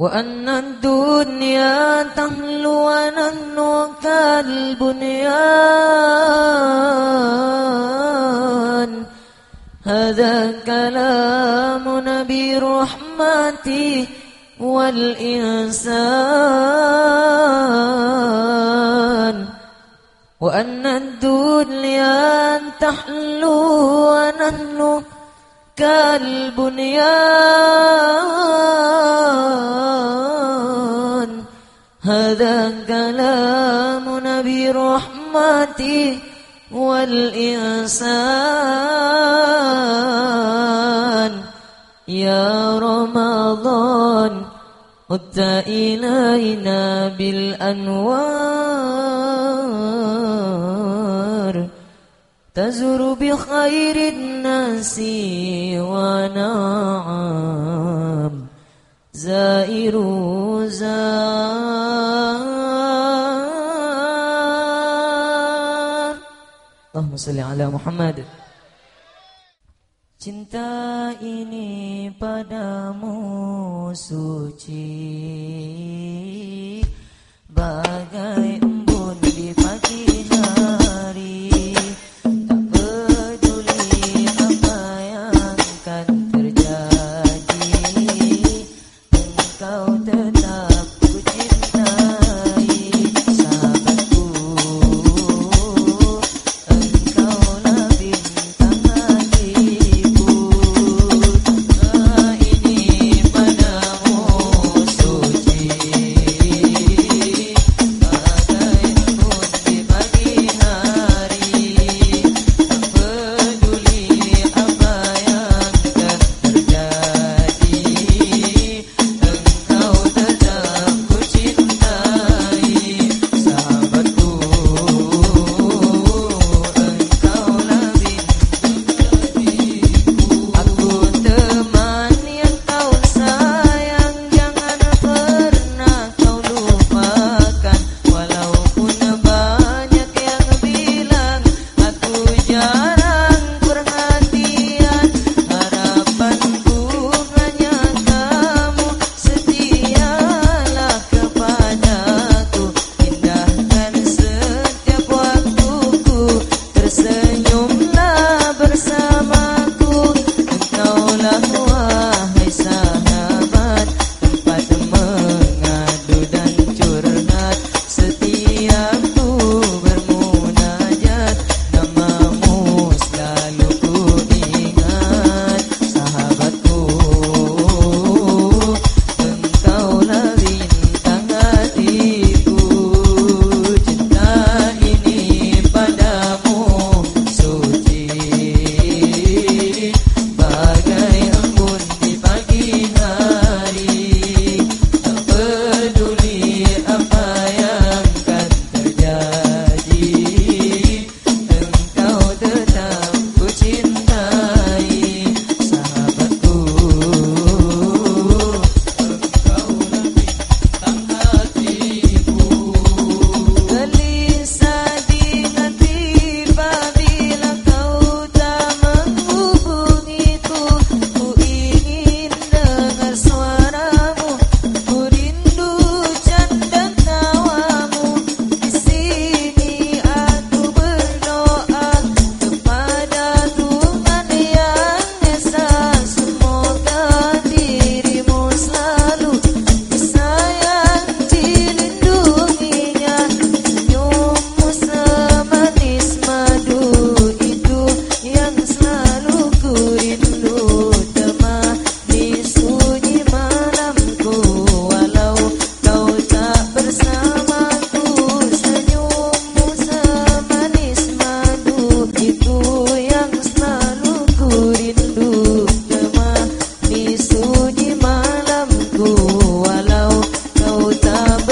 وأن الدنيا تهلو ونحن كالبنيان. هذا كلام نبي رحمتي والإنسان. وأن الدنيا تحلو ونحن كالبنيان. هذا كلام نبي رحمتي والإنسان. يا رمضان عدت إلينا بالأنوار. تزر بخير الناس ونعم. زائر زار Allahumma salli ala Muhammad. Cinta ini padamu suci.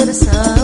the sun.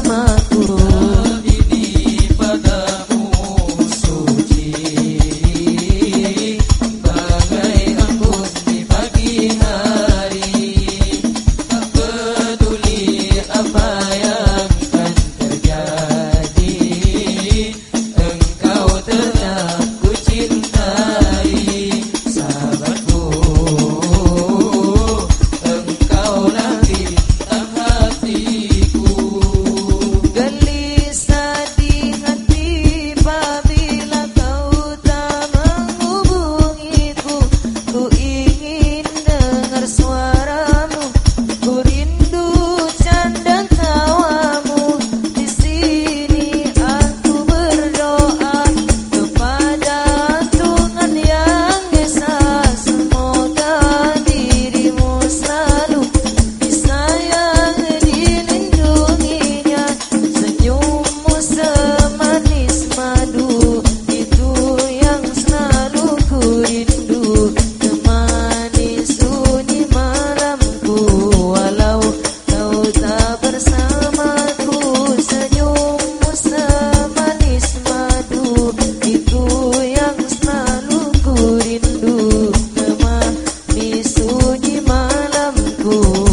Oh.